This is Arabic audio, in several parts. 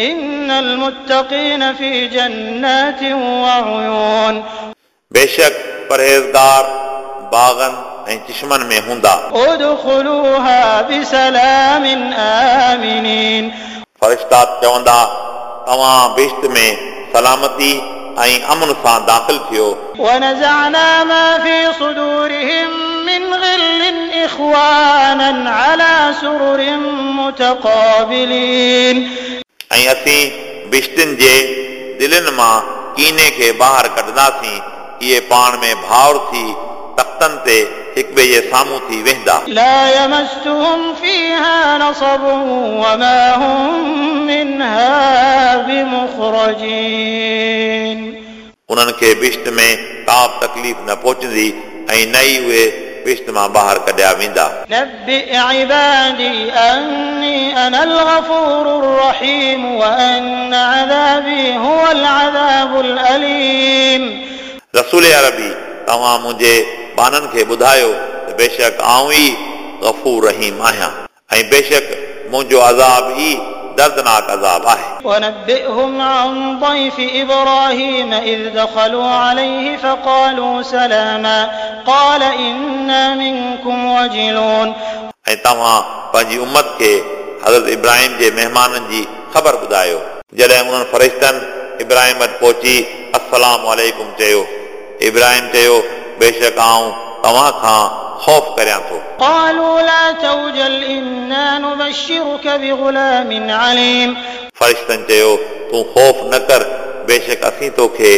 إن المتقين في جنات وعيون बेशक परहेज़गार बाग़नि ऐं चश्मनि में हूंदा ادخلوها بسلام آمنين फ़रिश्ता चवंदा तव्हां बेश्त में सलामती ऐं अमन सां दाख़िल थियो ونزعنا ما في صدورهم من غل إخوانا على سرر متقابلين ۽ اسين بهشتن جي دلن مان ڪيني کي ٻاهر ڪڍنداسين اهي پاڻ ۾ ڀائر ٿي تختن تي هڪ ٻئي جي سامهون ٿي ويندا. انهن کي بهشت ۾ ڪا به تڪليف نه پهچندي ۽ نه ئي اهي بهشت مان ٻاهر ڪڍيا ويندا رسول عربي توهان منهنجي بانن کي ٻڌايو ته بيشڪ آئون ئي گفور رهيم آهيان ۽ بيشڪ منهنجو آزاب ئي दर्दनाक अज़ाब आहे ونبئهم عن ضيف إبراهيم إذ دخلوا عليه فقالوا سلاما قال إنا منكم وجلون ऐं तव्हां पंहिंजी उमत खे हज़रत इब्राहिम जे महिमाननि जी ख़बर ॿुधायो जॾहिं उन्हनि फ़रिश्तनि इब्राहिम वटि पहुची अस्सलाम वालेकुम चयो इब्राहिम चयो बेशक आऊं तव्हां खां ख़ौफ़ करियां थो قالوا لا توجل إنا نبشرك بغلام عليم फ़रिश्तनि चयो तूं ख़ौफ़ न कर बेशक असीं तोखे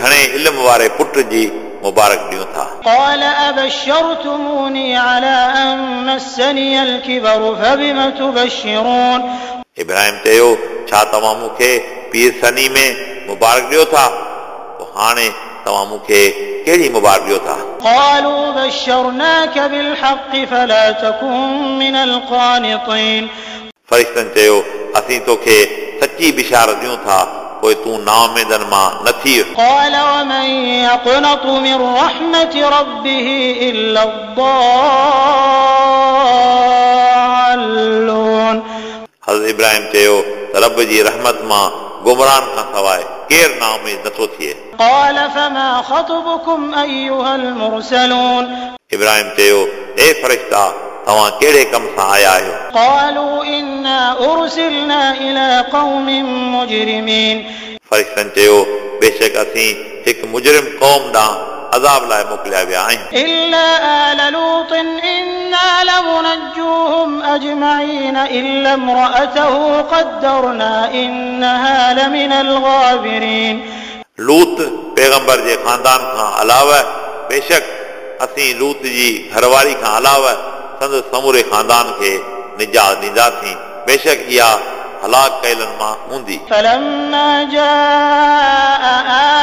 घणे इल्म वारे पुट जी मुबारक ॾियूं था قال أبشرتموني على أن مسني الكبر فبم تبشرون इब्राहिम चयो छा तव्हां मूंखे पीर सनी में मुबारक ॾियो था पोइ हाणे तव्हां मूंखे कहिड़ी मुबारक ॾियो था قالوا بشرناك بالحق فلا تكن من القانطين फ़रिश्तनि चयो असीं तोखे सची बिशारत ॾियूं था पोइ तूं नाउमेदनि मां न थी قال ومن يقنط من رحمة ربه إلا الضالون हज़रत इब्राहिम चयो त रब जी रहमत मां गुमरान खां सवाइ केरु नामे नथो थिए इब्राहिम चयो हे फ़रिश्ता तव्हां कहिड़े कम सां आया आहियो फ़रिश्तनि चयो बेशक असीं हिकु मुजरिम क़ौम ॾांहुं अज़ाब लाइ मोकिलिया विया आहियूं إلا آل لوط إنا لمنجوهم أجمعين إلا امرأته قدرنا إنها لمن الغابرين लूत पैगंबर जे ख़ानदान खां अलावा बेशक असीं लूत जी घरवारी खां अलावा संदसि समूरे ख़ानदान खे निजात ॾींदासीं बेशक इहा هلاك كيلن ما هوندي فلما جاء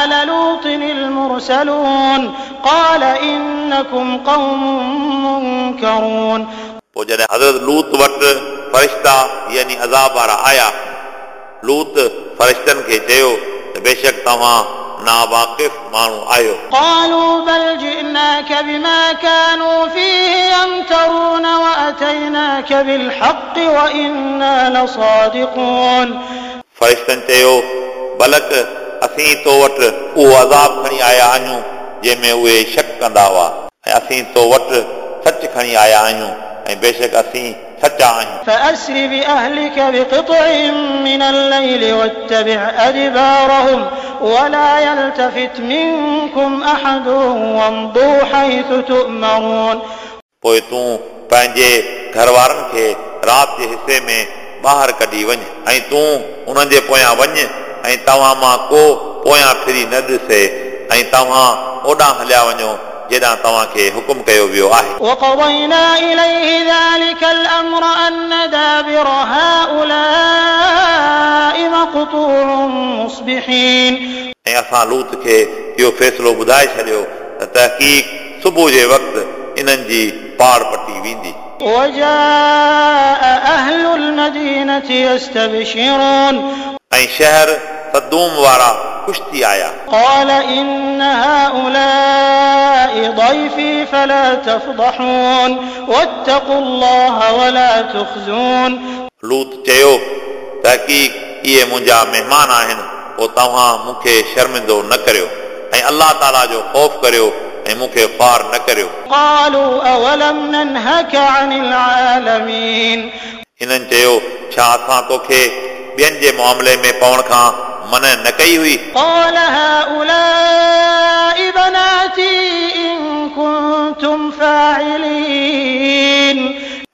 آل لوط المرسلون قال إنكم قوم منكرون. جڏهن حضرت لوط وٽ فرشتا يعني عذاب وارا آيا. لوط فرشتن کي چيو ته بيشڪ توهان नावाक़िफ़ माण्हू आहियो قالوا بل جئناك بما كانوا فيه يمترون وأتيناك بالحق وإنا لصادقون फ़रिश्तनि चयो बलक असीं तो वटि उहो अज़ाब खणी आया आहियूं जंहिंमें उहे शक कंदा हुआ ऐं असीं तो वटि सच खणी आया आहियूं ऐं बेशक असीं सचा आहियूं فأسر بأهلك بقطع من الليل واتبع أدبارهم ولا يلتفت منكم أحد وامضوا حيث تؤمرون पोइ तूं पंहिंजे घर वारनि खे राति जे हिसे में ॿाहिरि कढी वञ ऐं तूं उन्हनि जे पोयां वञ ऐं तव्हां मां को पोयां फिरी न ॾिसे ऐं तव्हां ओॾां हलिया वञो जेॾां तव्हांखे हुकुम कयो वियो आहे وقضينا إليه ذلك الأمر أن دابر هؤلاء مقطوع مصبحين ऐं असां लूत खे इहो फ़ैसिलो ॿुधाए छॾियो त तहक़ीक़ सुबुह जे वक़्तु इन्हनि जी पाड़ पटी वेंदी وجاء أهل المدينة يستبشرون ऐं शहर सदूम वारा ख़ुशि थी आया قال إن هؤلاء ضيفي فلا تفضحون واتقوا الله ولا تخزون लूत चयो तहक़ीक़ इहे मुंहिंजा महिमान आहिनि पोइ तव्हां मूंखे शर्मिंदो न करियो ऐं अलाह ताला जो ख़ौफ़ करियो ऐं मूंखे ख़्वार न करियो قالوا أولم ننهك عن العالمين हिननि चयो छा असां तोखे ॿियनि जे मामले में पवण खां मन न कई हुई قال هؤلاء بناتي إن كنتم فاعلين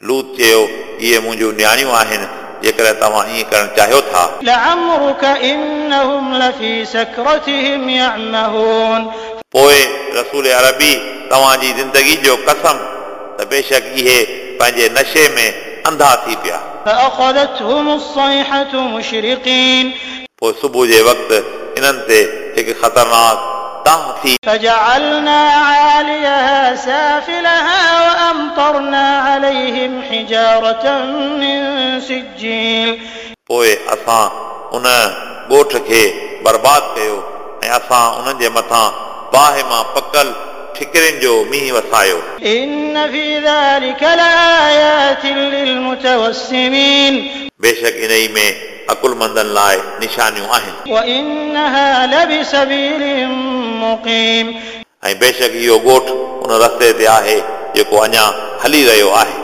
लूत चयो इहे मुंहिंजूं नियाणियूं आहिनि जेकॾहिं तव्हां ईअं करणु चाहियो था لعمرك إنهم لفي سكرتهم يعمهون पोइ रसूल अरबी तव्हांजी ज़िंदगी जो कसम त बेशक इहे पंहिंजे नशे में अंधा थी पिया فأخذتهم الصيحة مشرقين पोइ सुबुह जे वक़्तु इन्हनि ते हिकु ख़तरनाक ताह थी فجعلنا عاليها سافلها وأمطرنا عليهم حجارة من سجيل पोइ असां उन ॻोठ खे बर्बादु कयो ऐं असां उन्हनि जे मथां बाहि मां पकल ठिकरियुनि जो मींहुं वसायो إن في ذلك لآيات للمتوسمين बेशक इन ई में अकुलमंदन लाइ निशानियूं आहिनि ऐं बेशक इहो ॻोठ उन रस्ते ते आहे जेको अञा हली रहियो आहे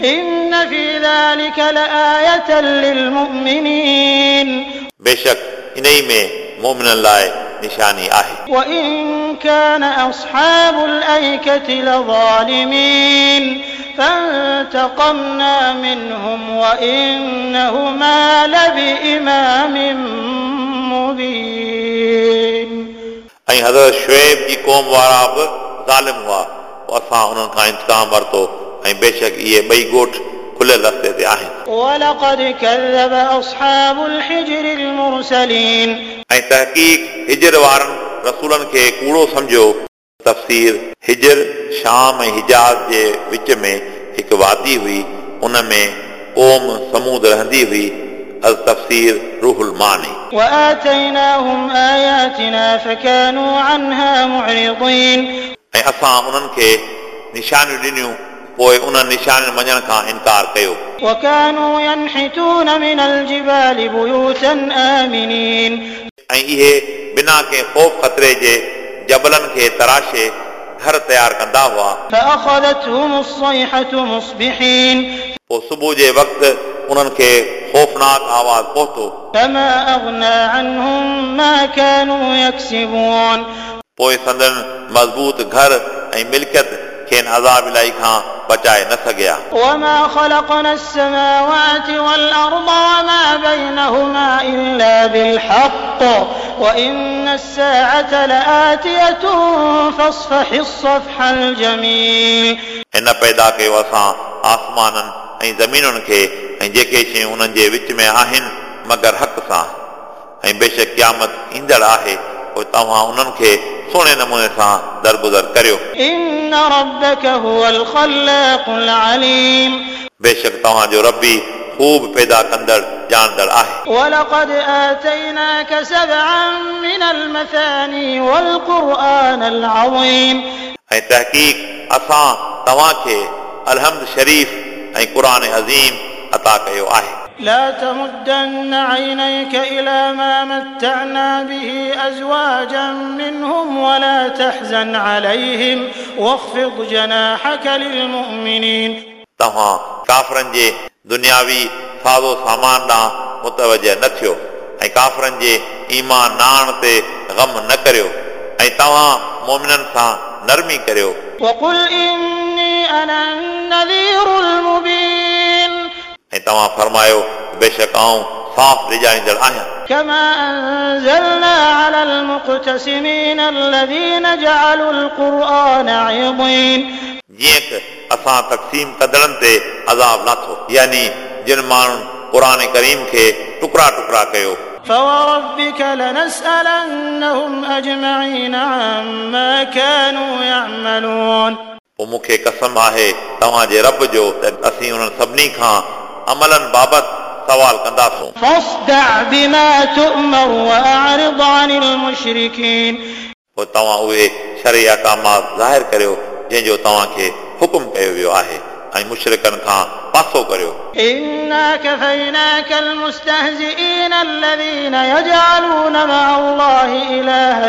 बेशक इन ई में मोमिननि लाइ निशानी आहे كان أصحاب الأيكة لظالمين فانتقمنا منهم وإنهما لبإمام مبين ऐं हज़रत शुएब जी क़ौम वारा बि ज़ालिम हुआ पोइ असां उन्हनि खां इंतज़ाम वरितो ऐं बेशक इहे ॿई ॻोठ खुलियल रस्ते ते आहिनि ولقد كذب أصحاب الحجر المرسلين ऐं तहक़ीक़ हिजर वारनि رسولن کي ڪوڙو سمجهو تفسير حجر شام ۽ حجاز جي وچ ۾ هڪ وادي هئي ان ۾ اوم سمود رهندي هئي التفسير روح المعاني واتيناهم اياتنا فكانوا عنها معرضين ۽ اسان انهن کي نشان ڏنيو پوءِ ان نشان مڃڻ کان انڪار ڪيو وكانوا ينحتون من الجبال بيوتا امنين اي هي बिना कंहिं ख़ौफ़ ख़तरे जे जबलनि खे तराशे घर तयारु कंदा हुआ فأخذتهم الصيحة مصبحين पोइ सुबुह जे वक़्तु उन्हनि खे ख़ौफ़नाक आवाज़ पहुतो فما أغنى عنهم ما كانوا يكسبون पोइ संदन मज़बूत घर ऐं मिल्कियत खेनि अज़ाब इलाही खां बचाए न सघिया وما خلقنا السماوات والأرض وما بينهما إلا بالحق وإن الساعة لآتية فاصفح الصفح الجميل हिन पैदा कयो असां आसमाननि ऐं ज़मीनुनि खे ऐं जेके शयूं उन्हनि जे विच में आहिनि मगर हक़ सां ऐं बेशक क़यामत ईंदड़ आहे पोइ तव्हां उन्हनि खे सुहिणे नमूने सां दरगुज़र करियो إن ربك هو الخلاق العليم बेशक तव्हांजो रबी ख़ूब पैदा कंदड़ ॼाणंदड़ आहे ولقد آتيناك سبعا من المثاني والقرآن العظيم ऐं तहक़ीक़ असां तव्हांखे अलहमद शरीफ़ ऐं क़ुर अज़ीम अता कयो आहे لا تمدن عينيك إلى ما متعنا به أزواجا منهم ولا تحزن عليهم واخفض جناحك للمؤمنين तव्हां काफ़रनि जे दुनियावी साज़ो सामान ॾांहुं मुतवजह न थियो ऐं काफ़रनि जे ईमान नाण ते ग़म न करियो ऐं तव्हां मोमिननि सां नरमी करियो وقل إني أنا النذير المبين ऐं तव्हां फरमायो बेशक आऊं साफ़ रिॼाईंदड़ आहियां كما أنزلنا على المقتسمين الذين جعلوا القرآن عضين जीअं त असां तक़सीम कंदड़नि ते अज़ाब लाथो यानी जिन माण्हुनि क़ुर करीम खे टुकड़ा टुकड़ा कयो فوربك لنسألنهم أجمعين عما كانوا يعملون पोइ मूंखे कसम आहे तव्हांजे रब जो त असीं उन्हनि सभिनी खां عملن بابت سوال ڪنداسون فاصدع بما تؤمر وأعرض عن المشركين. پوءِ توهان اهي شرعي احڪامات ظاهر ڪريو جن جو توهان کي حڪم ڪيو ويو آهي ۽ مشرڪن کان پاسو ڪريو إنا كفيناك المستهزئين الذين يجعلون مع الله اله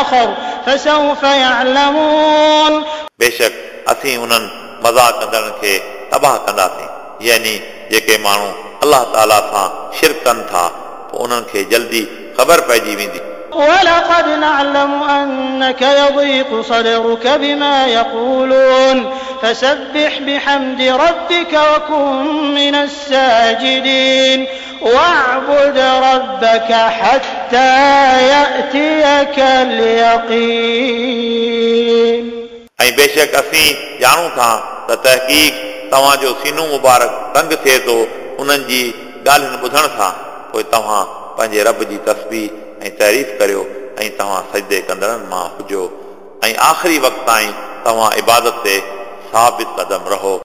آخر فسوف يعلمون. بيشڪ اسين انهن مذاق ڪندڙن کي تباهه ڪنداسين يعني जेके माण्हू अलाह ताला सां शिर कनि था पोइ उन्हनि खे जल्दी ख़बर पइजी वेंदी ولقد نعلم أنك يضيق صدرك بما يقولون فسبح بحمد ربك وكن من الساجدين واعبد ربك حتى يأتيك اليقين ऐं बेशक असीं ॼाणूं था ته تحقيق توهان جو سينو مبارڪ تنگ ٿئي ٿو انهن جي ڳالهين ٻڌڻ سان پوءِ توهان پنهنجي رب جي تسبيح ۽ تعريف ڪريو ۽ توهان سجدي ڪندڙن مان هجو. ۽ آخري وقت تائين توهان عبادت تي ثابت قدم رهو